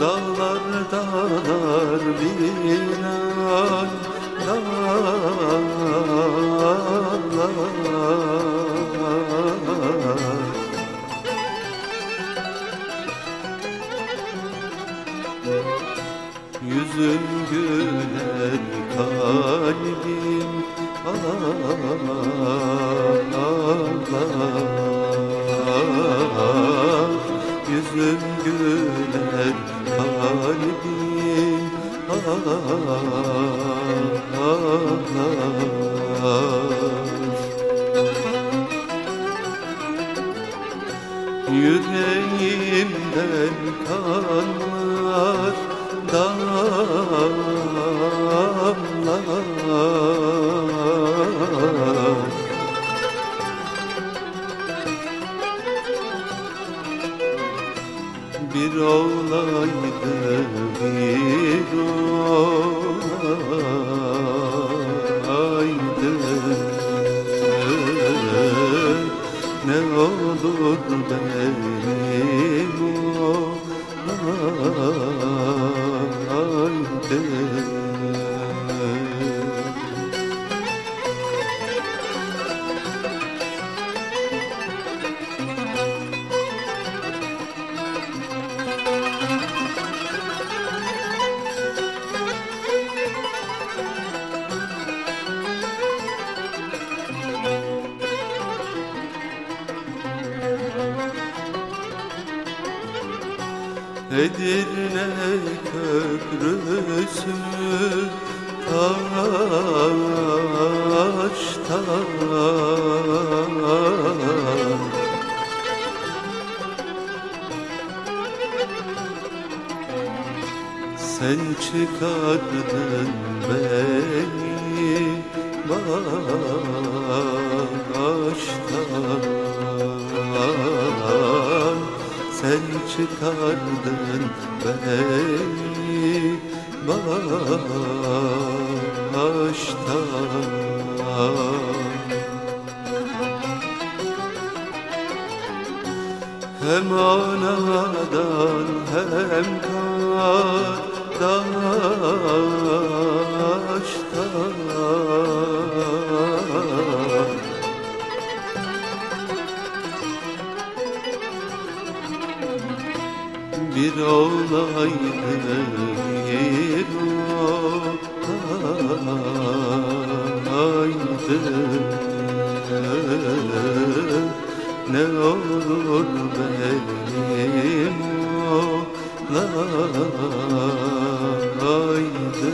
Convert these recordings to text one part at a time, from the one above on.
Dağlar dağlar viran dağlar. Yüzün güler kalbim ağlar Yüzün güler kalbim ağlar Edirne köprüsü taştan Sen çıkardın beni baştan Sen çıkardın beni baştan. Hem anadan hem kardeşten Bir olaydı bir olaydı. Ne olur benim olaydı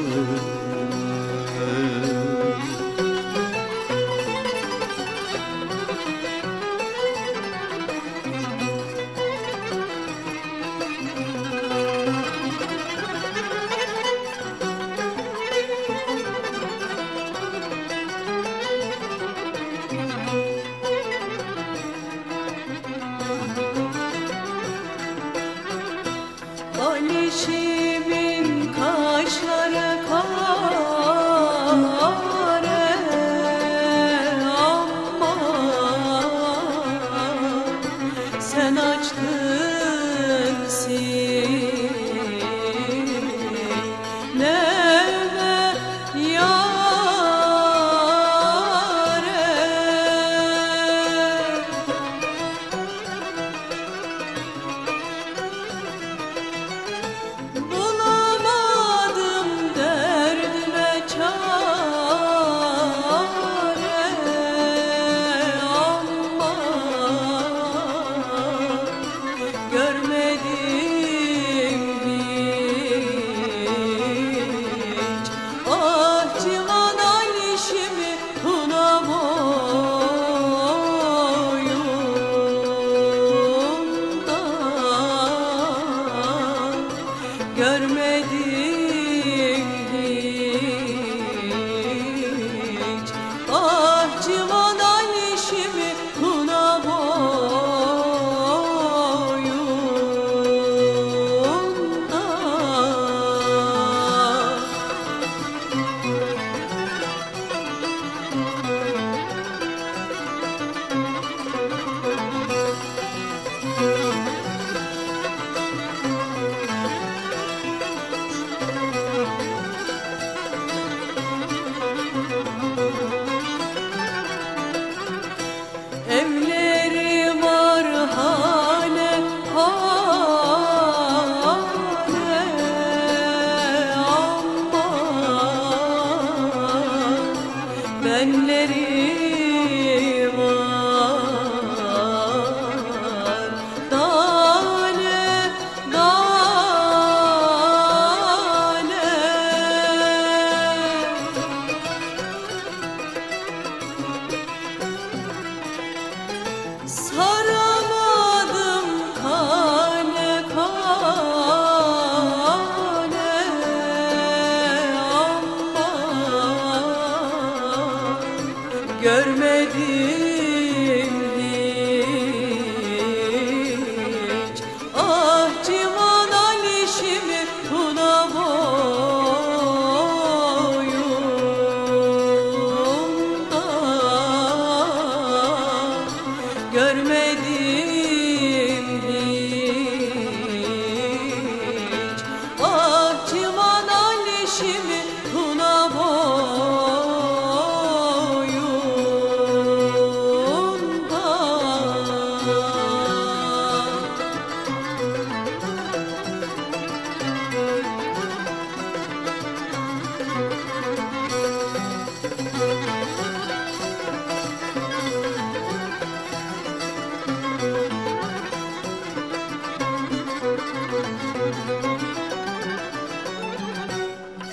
görmedi. halimi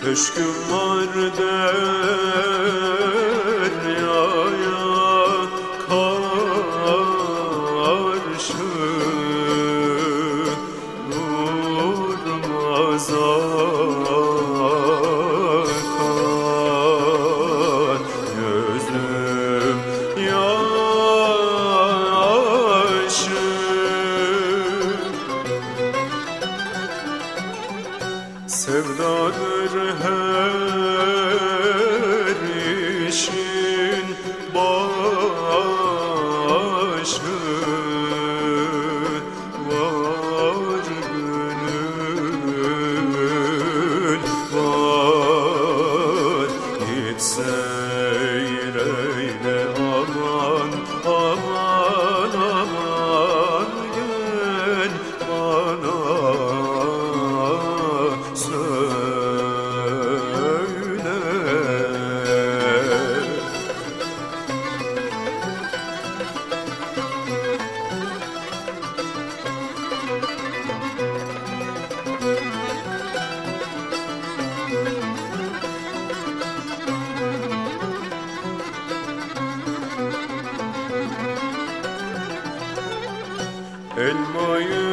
Köşküm var deryaya Sevdadır her And my.